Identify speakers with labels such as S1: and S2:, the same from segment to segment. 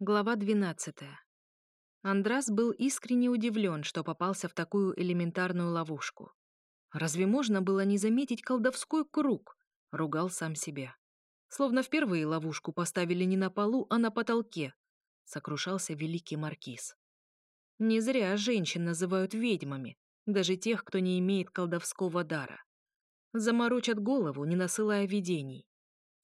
S1: Глава 12. Андрас был искренне удивлен, что попался в такую элементарную ловушку. Разве можно было не заметить колдовской круг? Ругал сам себя. Словно впервые ловушку поставили не на полу, а на потолке. Сокрушался великий маркиз. Не зря женщин называют ведьмами, даже тех, кто не имеет колдовского дара. Заморочат голову, не насылая видений.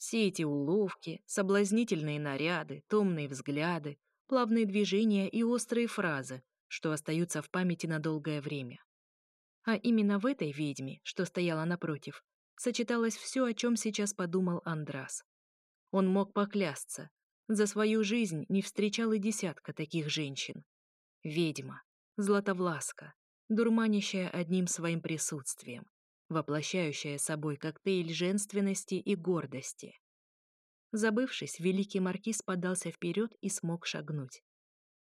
S1: Все эти уловки, соблазнительные наряды, томные взгляды, плавные движения и острые фразы, что остаются в памяти на долгое время. А именно в этой ведьме, что стояла напротив, сочеталось все, о чем сейчас подумал Андрас. Он мог поклясться, за свою жизнь не встречал и десятка таких женщин. Ведьма, златовласка, дурманящая одним своим присутствием, воплощающая собой коктейль женственности и гордости. Забывшись, великий маркиз подался вперед и смог шагнуть.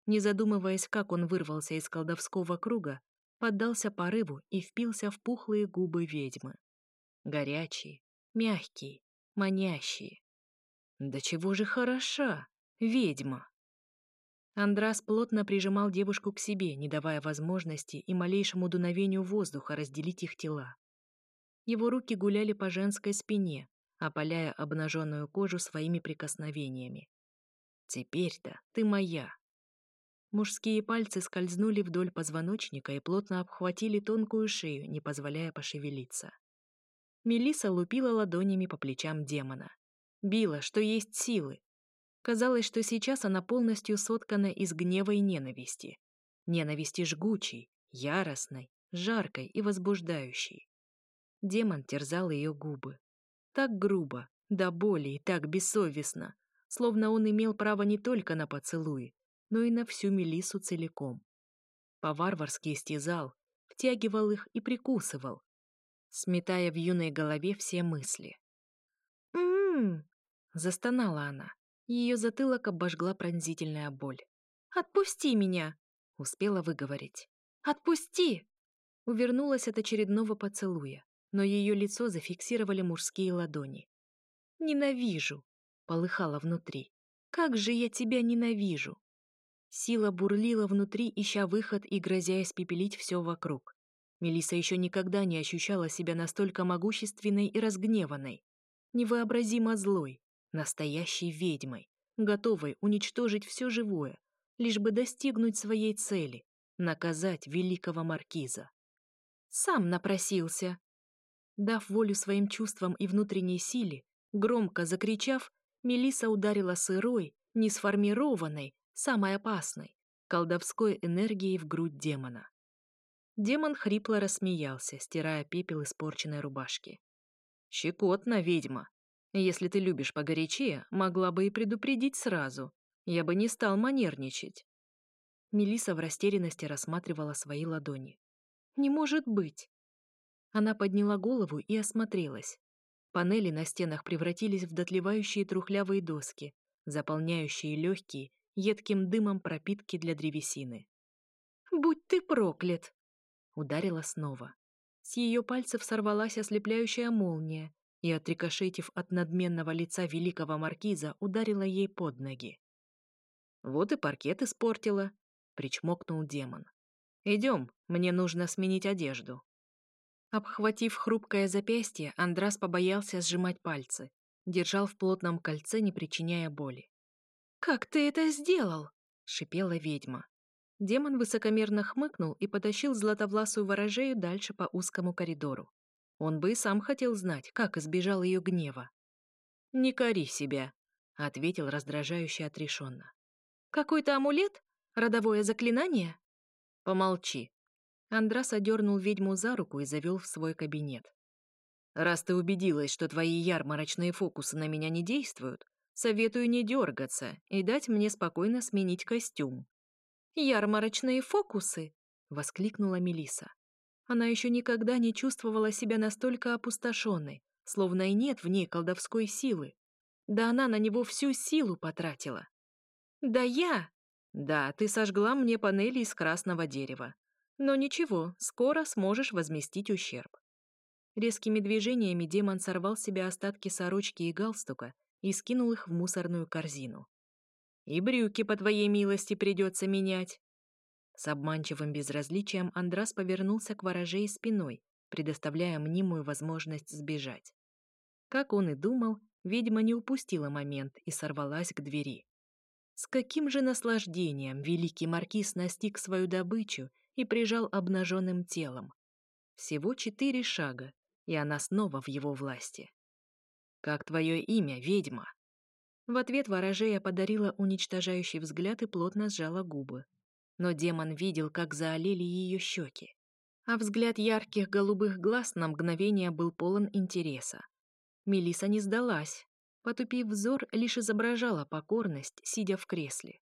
S1: Не задумываясь, как он вырвался из колдовского круга, поддался порыву и впился в пухлые губы ведьмы. Горячие, мягкие, манящие. Да чего же хороша, ведьма! Андрас плотно прижимал девушку к себе, не давая возможности и малейшему дуновению воздуха разделить их тела. Его руки гуляли по женской спине, опаляя обнаженную кожу своими прикосновениями. «Теперь-то ты моя!» Мужские пальцы скользнули вдоль позвоночника и плотно обхватили тонкую шею, не позволяя пошевелиться. Мелиса лупила ладонями по плечам демона. Била, что есть силы. Казалось, что сейчас она полностью соткана из гнева и ненависти. Ненависти жгучей, яростной, жаркой и возбуждающей. Демон терзал ее губы. Так грубо, до боли и так бессовестно, словно он имел право не только на поцелуи, но и на всю Мелису целиком. По-варварски истязал, втягивал их и прикусывал, сметая в юной голове все мысли. «М-м-м!» застонала она. Ее затылок обожгла пронзительная боль. «Отпусти меня!» — успела выговорить. «Отпусти!» Увернулась от очередного поцелуя но ее лицо зафиксировали мужские ладони. «Ненавижу!» — полыхала внутри. «Как же я тебя ненавижу!» Сила бурлила внутри, ища выход и грозя испепелить все вокруг. Мелиса еще никогда не ощущала себя настолько могущественной и разгневанной, невообразимо злой, настоящей ведьмой, готовой уничтожить все живое, лишь бы достигнуть своей цели — наказать великого маркиза. «Сам напросился!» Дав волю своим чувствам и внутренней силе, громко закричав, Мелиса ударила сырой, несформированной, самой опасной, колдовской энергией в грудь демона. Демон хрипло рассмеялся, стирая пепел испорченной рубашки. «Щекотно, ведьма. Если ты любишь погорячее, могла бы и предупредить сразу. Я бы не стал манерничать». Мелиса в растерянности рассматривала свои ладони. «Не может быть!» Она подняла голову и осмотрелась. Панели на стенах превратились в дотлевающие трухлявые доски, заполняющие легкие, едким дымом пропитки для древесины. «Будь ты проклят!» Ударила снова. С ее пальцев сорвалась ослепляющая молния и, отрикошетив от надменного лица великого маркиза, ударила ей под ноги. «Вот и паркет испортила», — причмокнул демон. «Идем, мне нужно сменить одежду». Обхватив хрупкое запястье, Андрас побоялся сжимать пальцы. Держал в плотном кольце, не причиняя боли. «Как ты это сделал?» — шипела ведьма. Демон высокомерно хмыкнул и потащил златовласую ворожею дальше по узкому коридору. Он бы и сам хотел знать, как избежал ее гнева. «Не кори себя», — ответил раздражающе отрешенно. «Какой-то амулет? Родовое заклинание?» «Помолчи», Андрас одернул ведьму за руку и завел в свой кабинет. «Раз ты убедилась, что твои ярмарочные фокусы на меня не действуют, советую не дергаться и дать мне спокойно сменить костюм». «Ярмарочные фокусы?» — воскликнула Мелиса. Она еще никогда не чувствовала себя настолько опустошенной, словно и нет в ней колдовской силы. Да она на него всю силу потратила. «Да я!» «Да, ты сожгла мне панели из красного дерева. Но ничего, скоро сможешь возместить ущерб. Резкими движениями демон сорвал с себя остатки сорочки и галстука и скинул их в мусорную корзину. И брюки, по твоей милости, придется менять. С обманчивым безразличием Андрас повернулся к ворожей спиной, предоставляя мнимую возможность сбежать. Как он и думал, ведьма не упустила момент и сорвалась к двери. С каким же наслаждением великий маркиз настиг свою добычу и прижал обнаженным телом. Всего четыре шага, и она снова в его власти. «Как твое имя, ведьма?» В ответ ворожея подарила уничтожающий взгляд и плотно сжала губы. Но демон видел, как заолели ее щеки. А взгляд ярких голубых глаз на мгновение был полон интереса. Мелиса не сдалась. Потупив взор, лишь изображала покорность, сидя в кресле.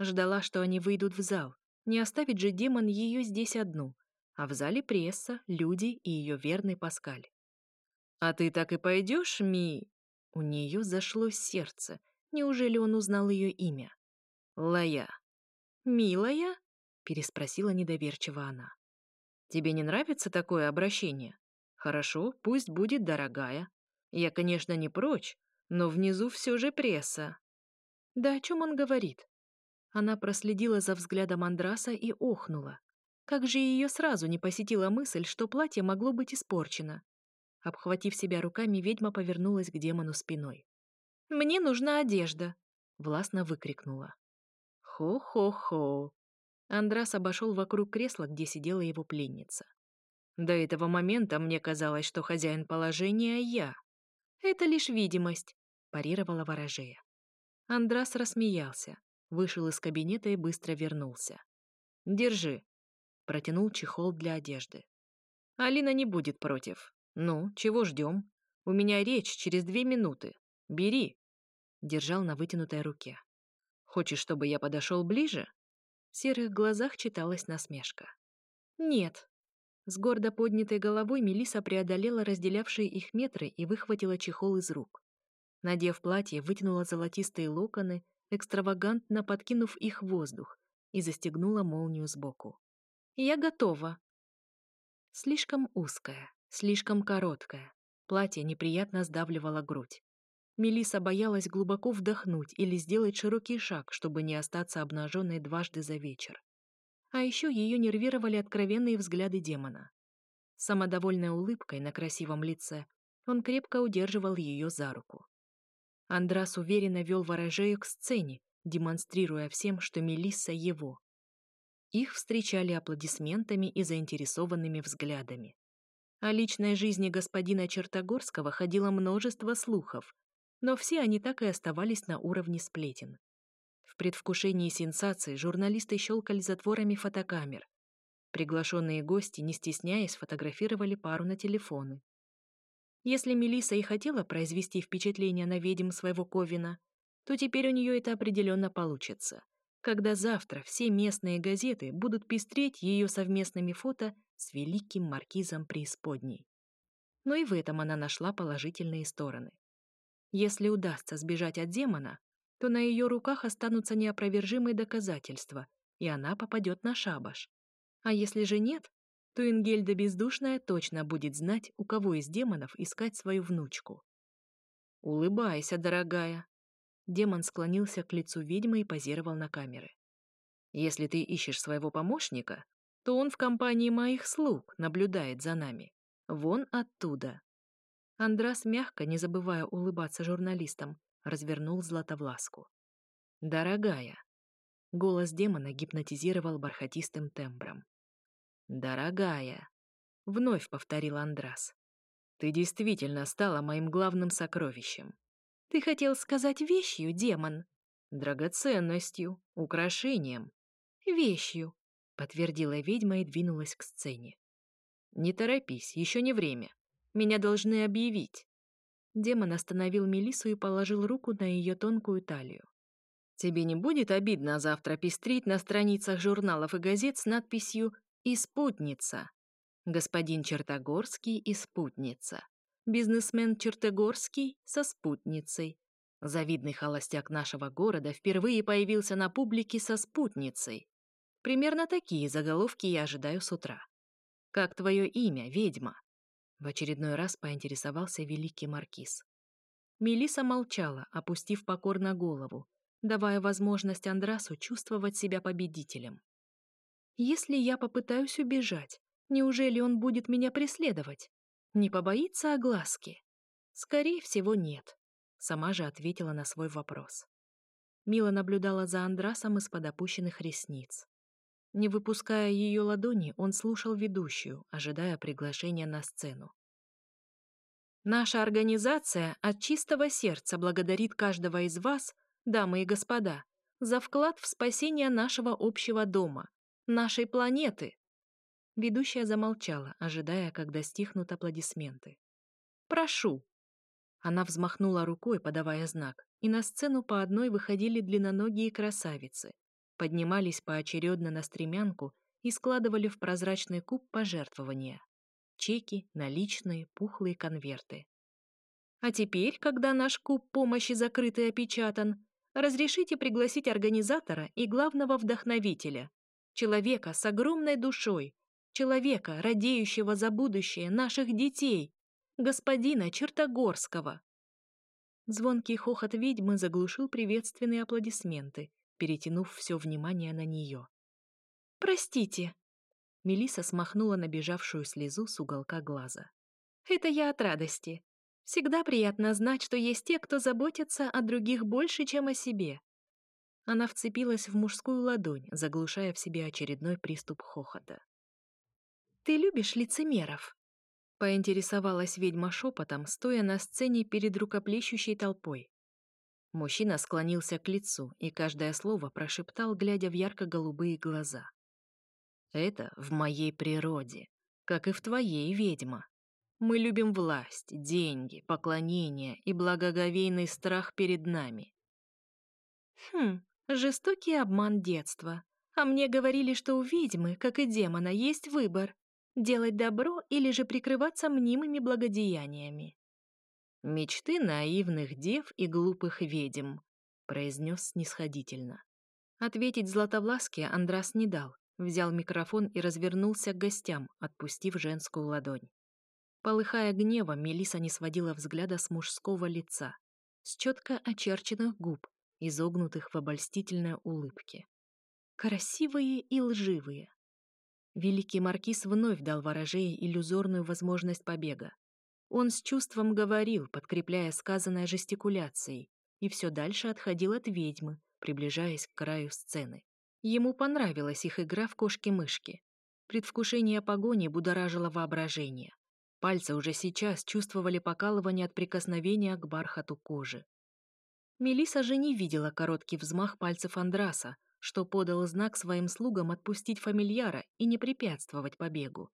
S1: Ждала, что они выйдут в зал. Не оставит же демон ее здесь одну. А в зале пресса, люди и ее верный Паскаль. «А ты так и пойдешь, Ми?» У нее зашло сердце. Неужели он узнал ее имя? Лая. «Милая?» — переспросила недоверчиво она. «Тебе не нравится такое обращение? Хорошо, пусть будет дорогая. Я, конечно, не прочь, но внизу все же пресса». «Да о чем он говорит?» Она проследила за взглядом Андраса и охнула. Как же ее сразу не посетила мысль, что платье могло быть испорчено. Обхватив себя руками, ведьма повернулась к демону спиной. «Мне нужна одежда!» — властно выкрикнула. «Хо-хо-хо!» Андрас обошел вокруг кресла, где сидела его пленница. «До этого момента мне казалось, что хозяин положения — я. Это лишь видимость», — парировала ворожея. Андрас рассмеялся, вышел из кабинета и быстро вернулся. «Держи», — протянул чехол для одежды. «Алина не будет против. «Ну, чего ждем? У меня речь через две минуты. Бери!» Держал на вытянутой руке. «Хочешь, чтобы я подошел ближе?» В серых глазах читалась насмешка. «Нет». С гордо поднятой головой Мелиса преодолела разделявшие их метры и выхватила чехол из рук. Надев платье, вытянула золотистые локоны, экстравагантно подкинув их в воздух, и застегнула молнию сбоку. «Я готова». Слишком узкая, слишком короткая. Платье неприятно сдавливало грудь. Мелиса боялась глубоко вдохнуть или сделать широкий шаг, чтобы не остаться обнаженной дважды за вечер. А еще ее нервировали откровенные взгляды демона. Самодовольной улыбкой на красивом лице он крепко удерживал ее за руку. Андрас уверенно вел ворожею к сцене, демонстрируя всем, что Мелисса его. Их встречали аплодисментами и заинтересованными взглядами. О личной жизни господина Чертогорского ходило множество слухов, но все они так и оставались на уровне сплетен. В предвкушении сенсации журналисты щелкали затворами фотокамер. Приглашенные гости, не стесняясь, фотографировали пару на телефоны. Если Мелиса и хотела произвести впечатление на ведьм своего Ковина, то теперь у нее это определенно получится, когда завтра все местные газеты будут пестреть ее совместными фото с великим маркизом преисподней. Но и в этом она нашла положительные стороны. Если удастся сбежать от демона, то на ее руках останутся неопровержимые доказательства, и она попадет на шабаш. А если же нет, то Ингельда Бездушная точно будет знать, у кого из демонов искать свою внучку. «Улыбайся, дорогая!» Демон склонился к лицу ведьмы и позировал на камеры. «Если ты ищешь своего помощника, то он в компании моих слуг наблюдает за нами. Вон оттуда. Андрас мягко, не забывая улыбаться журналистам, развернул Златовласку. «Дорогая!» Голос демона гипнотизировал бархатистым тембром. «Дорогая!» — вновь повторил Андрас. «Ты действительно стала моим главным сокровищем. Ты хотел сказать вещью, демон?» «Драгоценностью, украшением». «Вещью», подтвердила ведьма и двинулась к сцене. Не торопись, еще не время. Меня должны объявить. Демон остановил Мелису и положил руку на ее тонкую талию. Тебе не будет обидно завтра пестрить на страницах журналов и газет с надписью «И спутница». Господин Чертогорский и спутница. Бизнесмен Чертогорский со спутницей. Завидный холостяк нашего города впервые появился на публике со спутницей. Примерно такие заголовки я ожидаю с утра. «Как твое имя, ведьма?» В очередной раз поинтересовался великий маркиз. Мелиса молчала, опустив покорно голову, давая возможность Андрасу чувствовать себя победителем. Если я попытаюсь убежать, неужели он будет меня преследовать? Не побоится огласки? Скорее всего, нет. Сама же ответила на свой вопрос. Мила наблюдала за Андрасом из-под опущенных ресниц. Не выпуская ее ладони, он слушал ведущую, ожидая приглашения на сцену. Наша организация от чистого сердца благодарит каждого из вас, дамы и господа, за вклад в спасение нашего общего дома, нашей планеты. Ведущая замолчала, ожидая, когда стихнут аплодисменты. Прошу. Она взмахнула рукой, подавая знак, и на сцену по одной выходили длинноногие красавицы, поднимались поочередно на стремянку и складывали в прозрачный куб пожертвования чеки, наличные, пухлые конверты. А теперь, когда наш куб помощи закрыт и опечатан, разрешите пригласить организатора и главного вдохновителя, человека с огромной душой, человека, радеющего за будущее наших детей, господина Чертогорского. Звонкий хохот ведьмы заглушил приветственные аплодисменты, перетянув все внимание на нее. «Простите», Мелиса смахнула набежавшую слезу с уголка глаза. «Это я от радости. Всегда приятно знать, что есть те, кто заботится о других больше, чем о себе». Она вцепилась в мужскую ладонь, заглушая в себе очередной приступ хохота. «Ты любишь лицемеров?» Поинтересовалась ведьма шепотом, стоя на сцене перед рукоплещущей толпой. Мужчина склонился к лицу и каждое слово прошептал, глядя в ярко-голубые глаза. Это в моей природе, как и в твоей, ведьма. Мы любим власть, деньги, поклонение и благоговейный страх перед нами. Хм, жестокий обман детства. А мне говорили, что у ведьмы, как и демона, есть выбор — делать добро или же прикрываться мнимыми благодеяниями. «Мечты наивных дев и глупых ведьм», — произнес снисходительно. Ответить Златовласке Андрас не дал, взял микрофон и развернулся к гостям, отпустив женскую ладонь. Полыхая гневом, Мелиса не сводила взгляда с мужского лица, с четко очерченных губ, изогнутых в обольстительной улыбке. Красивые и лживые. Великий маркиз вновь дал ворожее иллюзорную возможность побега. Он с чувством говорил, подкрепляя сказанное жестикуляцией, и все дальше отходил от ведьмы, приближаясь к краю сцены. Ему понравилась их игра в кошки-мышки. Предвкушение погони будоражило воображение. Пальцы уже сейчас чувствовали покалывание от прикосновения к бархату кожи. Мелиса же не видела короткий взмах пальцев Андраса, что подал знак своим слугам отпустить фамильяра и не препятствовать побегу.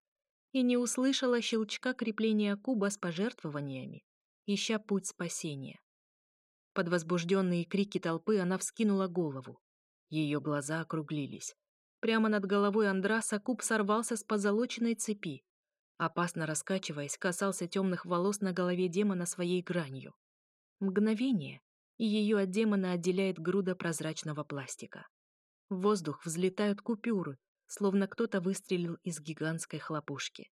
S1: И не услышала щелчка крепления куба с пожертвованиями, ища путь спасения. Под возбужденные крики толпы она вскинула голову. Ее глаза округлились. Прямо над головой Андраса куб сорвался с позолоченной цепи. Опасно раскачиваясь, касался темных волос на голове демона своей гранью. Мгновение, и ее от демона отделяет груда прозрачного пластика. В воздух взлетают купюры, словно кто-то выстрелил из гигантской хлопушки.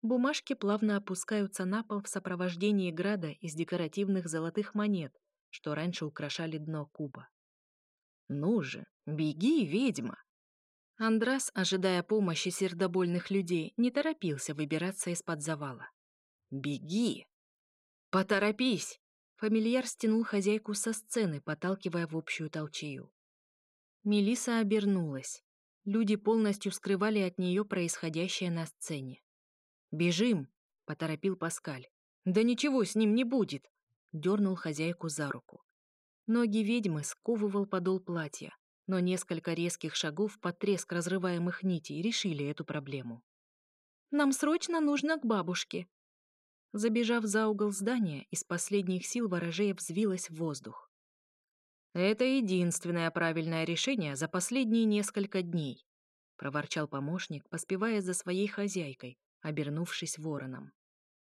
S1: Бумажки плавно опускаются на пол в сопровождении града из декоративных золотых монет, что раньше украшали дно куба. «Ну же, беги, ведьма!» Андрас, ожидая помощи сердобольных людей, не торопился выбираться из-под завала. «Беги!» «Поторопись!» Фамильяр стянул хозяйку со сцены, подталкивая в общую толчею. Мелиса обернулась. Люди полностью скрывали от нее происходящее на сцене. «Бежим!» — поторопил Паскаль. «Да ничего с ним не будет!» — дернул хозяйку за руку. Ноги ведьмы сковывал подол платья, но несколько резких шагов под треск разрываемых нитей решили эту проблему. «Нам срочно нужно к бабушке!» Забежав за угол здания, из последних сил ворожея взвилась в воздух. «Это единственное правильное решение за последние несколько дней», проворчал помощник, поспевая за своей хозяйкой, обернувшись вороном.